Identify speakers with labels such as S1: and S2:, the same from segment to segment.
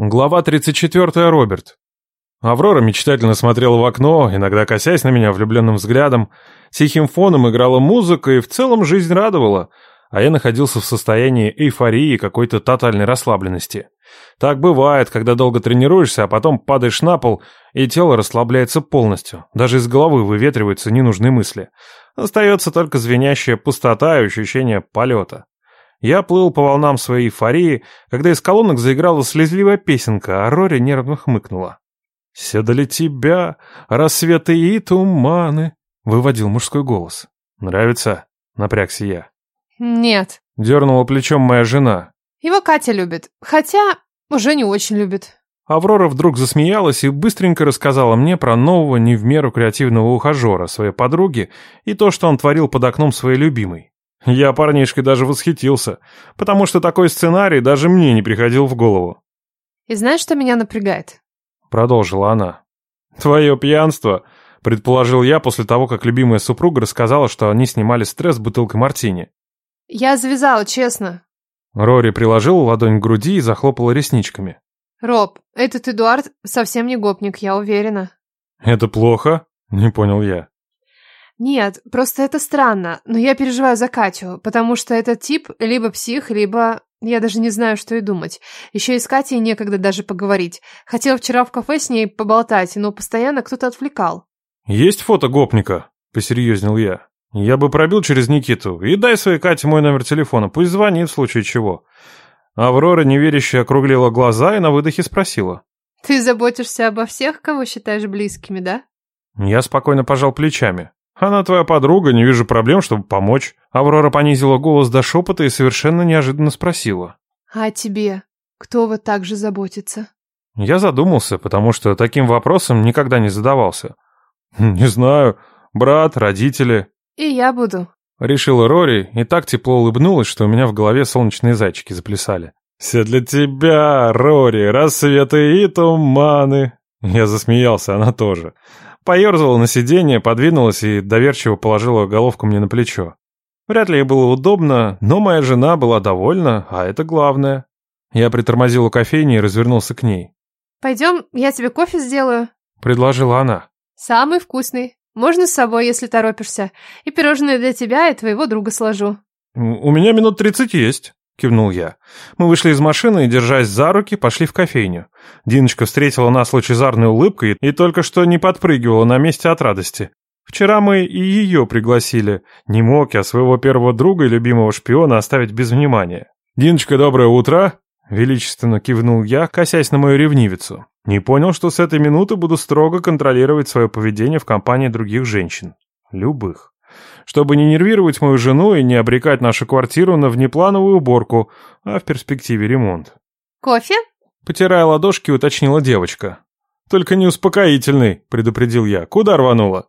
S1: Глава 34. Роберт. Аврора мечтательно смотрела в окно, иногда косясь на меня влюбленным взглядом. Тихим фоном играла музыка, и в целом жизнь радовала, а я находился в состоянии эйфории и какой-то тотальной расслабленности. Так бывает, когда долго тренируешься, а потом падаешь на пол, и тело расслабляется полностью. Даже из головы выветриваются ненужные мысли. Остается только звенящая пустота и ощущение полета. Я плыл по волнам своей эйфории, когда из колонок заиграла слезливая песенка, а Рори нервно хмыкнула. «Все для тебя, рассветы и туманы», — выводил мужской голос. «Нравится?» — напрягся я.
S2: Нет.
S1: Дернула плечом моя жена.
S2: Его Катя любит. Хотя уже не очень любит.
S1: Аврора вдруг засмеялась и быстренько рассказала мне про нового не в меру креативного ухажера, своей подруги, и то, что он творил под окном своей любимой. Я парнишкой даже восхитился, потому что такой сценарий даже мне не приходил в голову.
S2: И знаешь, что меня напрягает?
S1: Продолжила она. Твое пьянство, предположил я после того, как любимая супруга рассказала, что они снимали стресс бутылкой мартини.
S2: Я завязала, честно.
S1: Рори приложила ладонь к груди и захлопала ресничками.
S2: Роб, этот Эдуард совсем не гопник, я уверена.
S1: Это плохо? Не понял я.
S2: Нет, просто это странно, но я переживаю за Катю, потому что этот тип либо псих, либо... Я даже не знаю, что и думать. Еще и с Катей некогда даже поговорить. Хотела вчера в кафе с ней поболтать, но постоянно кто-то отвлекал.
S1: «Есть фото гопника?» — посерьезнел я. «Я бы пробил через Никиту. И дай своей Кате мой номер телефона, пусть звонит в случае чего». Аврора неверяще округлила глаза и на выдохе спросила.
S2: «Ты заботишься обо всех, кого считаешь близкими, да?»
S1: Я спокойно пожал плечами. Она твоя подруга, не вижу проблем, чтобы помочь. Аврора понизила голос до шепота и совершенно неожиданно спросила.
S2: А тебе? Кто вот так же заботится?
S1: Я задумался, потому что таким вопросом никогда не задавался. Не знаю, брат, родители.
S2: И я буду.
S1: Решила Рори и так тепло улыбнулась, что у меня в голове солнечные зайчики заплясали. «Все для тебя, Рори, рассветы и туманы!» Я засмеялся, она тоже. Поерзала на сиденье, подвинулась и доверчиво положила головку мне на плечо. Вряд ли ей было удобно, но моя жена была довольна, а это главное. Я притормозил у кофейни и развернулся к ней.
S2: «Пойдем, я тебе кофе сделаю», —
S1: предложила она.
S2: «Самый вкусный. Можно с собой, если торопишься. И пирожные для тебя и твоего друга сложу».
S1: «У меня минут тридцать есть» кивнул я. Мы вышли из машины и, держась за руки, пошли в кофейню. Диночка встретила нас лучезарной улыбкой и только что не подпрыгивала на месте от радости. Вчера мы и ее пригласили. Не мог я своего первого друга и любимого шпиона оставить без внимания. «Диночка, доброе утро!» Величественно кивнул я, косясь на мою ревнивицу. Не понял, что с этой минуты буду строго контролировать свое поведение в компании других женщин. Любых чтобы не нервировать мою жену и не обрекать нашу квартиру на внеплановую уборку, а в перспективе ремонт.
S2: «Кофе?»
S1: Потирая ладошки, уточнила девочка. «Только не успокоительный», — предупредил я. «Куда рванула?»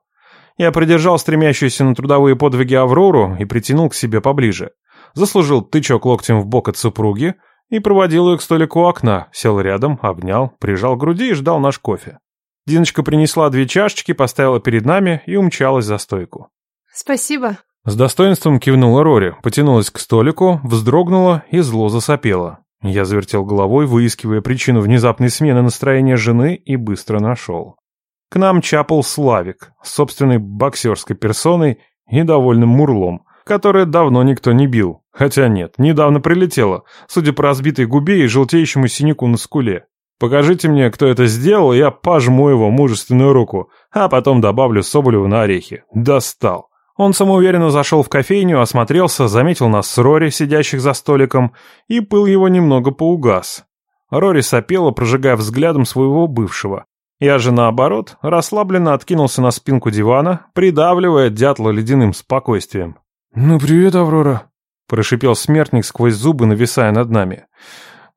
S1: Я придержал стремящуюся на трудовые подвиги Аврору и притянул к себе поближе. Заслужил тычок локтем в бок от супруги и проводил ее к столику у окна, сел рядом, обнял, прижал к груди и ждал наш кофе. Диночка принесла две чашечки, поставила перед нами и умчалась за стойку.
S2: «Спасибо».
S1: С достоинством кивнула Рори, потянулась к столику, вздрогнула и зло засопела. Я завертел головой, выискивая причину внезапной смены настроения жены, и быстро нашел. К нам чапал Славик, с собственной боксерской персоной и довольным мурлом, которое давно никто не бил. Хотя нет, недавно прилетело, судя по разбитой губе и желтеющему синяку на скуле. Покажите мне, кто это сделал, я пожму его мужественную руку, а потом добавлю Соболеву на орехи. Достал. Он самоуверенно зашел в кофейню, осмотрелся, заметил нас с Рори, сидящих за столиком, и пыл его немного поугас. Рори сопела, прожигая взглядом своего бывшего. Я же, наоборот, расслабленно откинулся на спинку дивана, придавливая дятла ледяным спокойствием. «Ну, привет, Аврора», — прошипел смертник сквозь зубы, нависая над нами.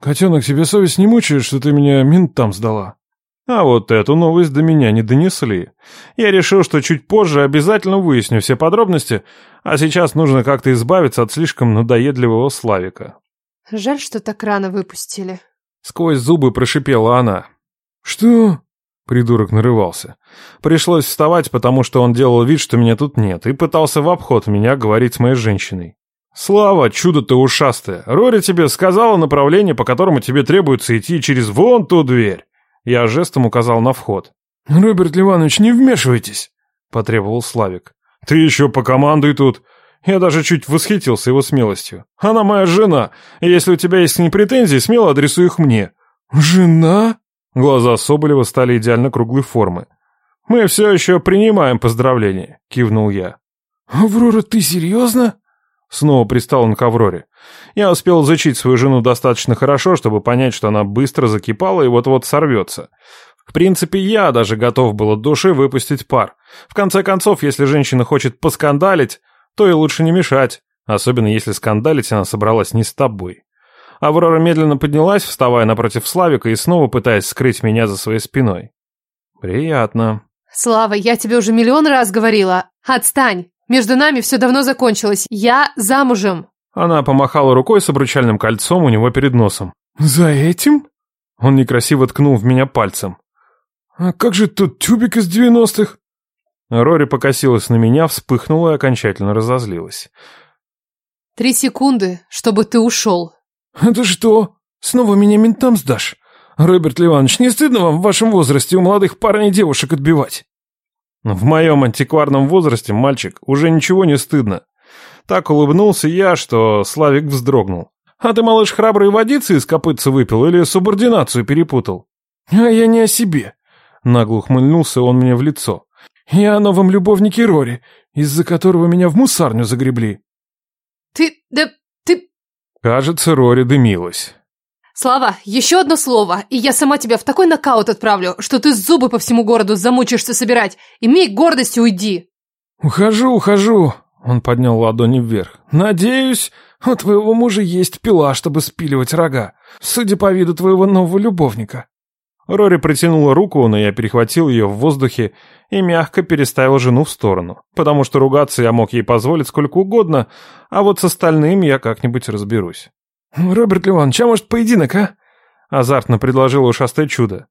S1: «Котенок, тебе совесть не мучает, что ты меня ментам сдала?» А вот эту новость до меня не донесли. Я решил, что чуть позже обязательно выясню все подробности, а сейчас нужно как-то избавиться от слишком надоедливого Славика.
S2: Жаль, что так рано выпустили.
S1: Сквозь зубы прошипела она. Что? Придурок нарывался. Пришлось вставать, потому что он делал вид, что меня тут нет, и пытался в обход меня говорить с моей женщиной. «Слава, чудо ты ушастое! Рори тебе сказала направление, по которому тебе требуется идти через вон ту дверь!» Я жестом указал на вход.
S3: «Роберт Ливанович, не вмешивайтесь!» — потребовал Славик.
S1: «Ты еще покомандуй тут!» Я даже чуть восхитился его смелостью. «Она моя жена, и если у тебя есть к ней претензии, смело адресуй их мне».
S3: «Жена?»
S1: Глаза Соболева стали идеально круглой формы. «Мы все еще принимаем поздравления», — кивнул я.
S3: «Аврора, ты серьезно?»
S1: Снова пристал он к Авроре. Я успел изучить свою жену достаточно хорошо, чтобы понять, что она быстро закипала и вот-вот сорвется. В принципе, я даже готов был от души выпустить пар. В конце концов, если женщина хочет поскандалить, то и лучше не мешать, особенно если скандалить она собралась не с тобой. Аврора медленно поднялась, вставая напротив Славика и снова пытаясь скрыть меня за своей спиной. Приятно.
S2: Слава, я тебе уже миллион раз говорила. Отстань. Между нами все давно закончилось. Я замужем.
S1: Она помахала рукой с обручальным кольцом у него перед носом.
S3: «За этим?»
S1: Он некрасиво ткнул в меня пальцем.
S3: «А как же тот тюбик из девяностых?»
S1: Рори покосилась на меня, вспыхнула и окончательно разозлилась.
S2: «Три секунды, чтобы ты ушел».
S3: «Это что? Снова меня ментам сдашь? Роберт Ливанович, не стыдно вам в вашем возрасте у молодых парней девушек отбивать?»
S1: В моем антикварном возрасте, мальчик, уже ничего не стыдно. Так улыбнулся я, что Славик вздрогнул. А ты, малыш, храбрый водицы из копытца выпил или субординацию перепутал?
S3: А я не о себе. Нагло ухмыльнулся он мне в лицо. Я о новом любовнике Рори, из-за которого меня в мусарню загребли.
S2: Ты, да, ты...
S1: Кажется, Рори дымилась.
S2: Слава, еще одно слово, и я сама тебя в такой нокаут отправлю, что ты зубы по всему городу замучаешься собирать. Имей гордость и уйди.
S3: Ухожу, ухожу. Он поднял ладони вверх. Надеюсь, у твоего мужа есть пила, чтобы спиливать рога, судя по виду твоего нового любовника.
S1: Рори протянула руку, но я перехватил ее в воздухе и мягко переставил жену в сторону, потому что ругаться я мог ей позволить сколько угодно, а вот с остальным я как-нибудь разберусь.
S3: «Роберт Ливанович, а может поединок, а?»
S1: — азартно предложил ушастое чудо.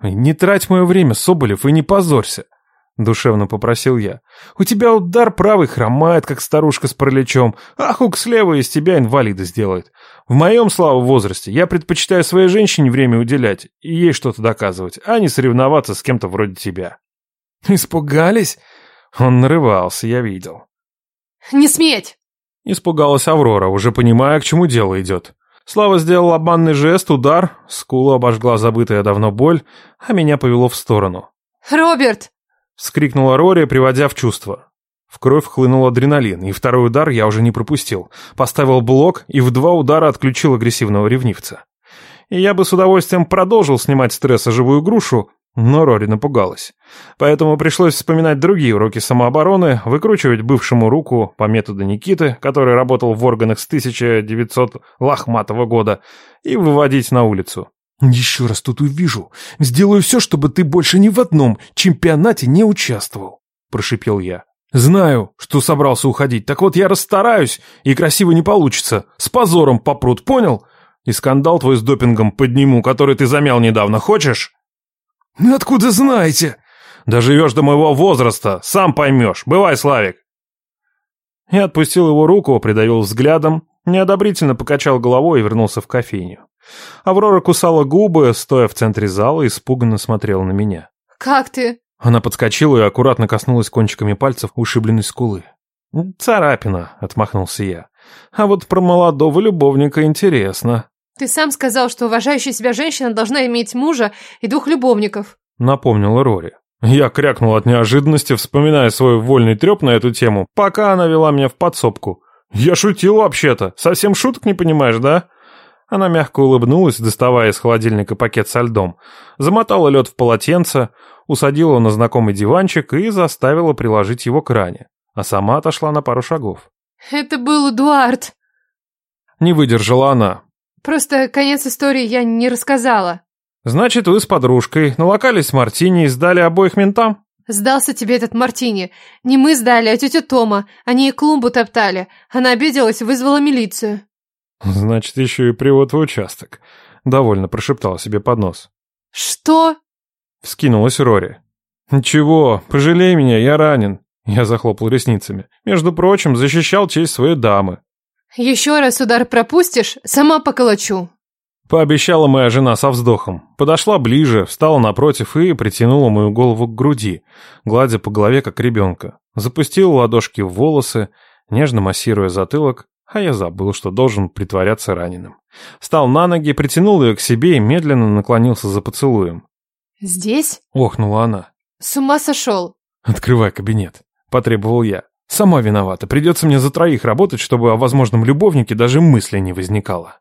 S1: «Не трать мое время, Соболев, и не позорься», — душевно попросил я. «У тебя удар правый хромает, как старушка с параличом, а хук слева из тебя инвалида сделает. В моем, слава, возрасте я предпочитаю своей женщине время уделять и ей что-то доказывать, а не соревноваться с кем-то вроде тебя».
S3: «Испугались?»
S1: Он нарывался, я видел.
S2: «Не сметь!»
S1: Испугалась Аврора, уже понимая, к чему дело идет. Слава сделал обманный жест, удар, скулу обожгла забытая давно боль, а меня повело в сторону.
S2: «Роберт!»
S1: — вскрикнула Рори, приводя в чувство. В кровь хлынул адреналин, и второй удар я уже не пропустил. Поставил блок и в два удара отключил агрессивного ревнивца. И я бы с удовольствием продолжил снимать стресс о живую грушу, но Рори напугалась. Поэтому пришлось вспоминать другие уроки самообороны, выкручивать бывшему руку по методу Никиты, который работал в органах с 1900 лохматого года, и выводить на улицу.
S3: «Еще раз тут увижу. Сделаю все, чтобы ты больше ни в одном чемпионате не участвовал», – прошипел я. «Знаю, что собрался уходить, так вот я расстараюсь, и красиво не получится. С позором попрут, понял? И скандал твой с допингом подниму, который ты замял недавно, хочешь?» «Откуда знаете?»
S1: «Доживешь до моего возраста, сам поймешь. Бывай, Славик!» Я отпустил его руку, придавил взглядом, неодобрительно покачал головой и вернулся в кофейню. Аврора кусала губы, стоя в центре зала, и испуганно смотрела на меня.
S2: «Как ты?»
S1: Она подскочила и аккуратно коснулась кончиками пальцев ушибленной скулы. «Царапина», — отмахнулся я. «А вот про молодого любовника интересно».
S2: «Ты сам сказал, что уважающая себя женщина должна иметь мужа и двух любовников», —
S1: напомнила Рори. Я крякнул от неожиданности, вспоминая свой вольный треп на эту тему, пока она вела меня в подсобку. «Я шутил вообще-то. Совсем шуток не понимаешь, да?» Она мягко улыбнулась, доставая из холодильника пакет со льдом, замотала лед в полотенце, усадила на знакомый диванчик и заставила приложить его к ране, а сама отошла на пару шагов.
S2: «Это был Эдуард!»
S1: Не выдержала она,
S2: Просто конец истории я не рассказала.
S1: Значит, вы с подружкой налокались мартини и сдали обоих ментам?
S2: Сдался тебе этот мартини. Не мы сдали, а тетя Тома. Они и клумбу топтали. Она обиделась и вызвала милицию.
S1: Значит, еще и привод в участок. Довольно прошептал себе под нос.
S2: Что?
S1: Вскинулась Рори. Ничего, пожалей меня, я ранен. Я захлопал ресницами. Между прочим, защищал честь своей дамы.
S2: Еще раз удар пропустишь, сама поколочу.
S1: Пообещала моя жена со вздохом. Подошла ближе, встала напротив и притянула мою голову к груди, гладя по голове, как ребенка. Запустила ладошки в волосы, нежно массируя затылок, а я забыл, что должен притворяться раненым. Встал на ноги, притянул ее к себе и медленно наклонился за поцелуем.
S2: «Здесь?»
S1: — охнула она.
S2: «С ума сошел!»
S1: «Открывай кабинет», — потребовал я. «Сама виновата. Придется мне за троих работать, чтобы о возможном любовнике даже мысли не возникало».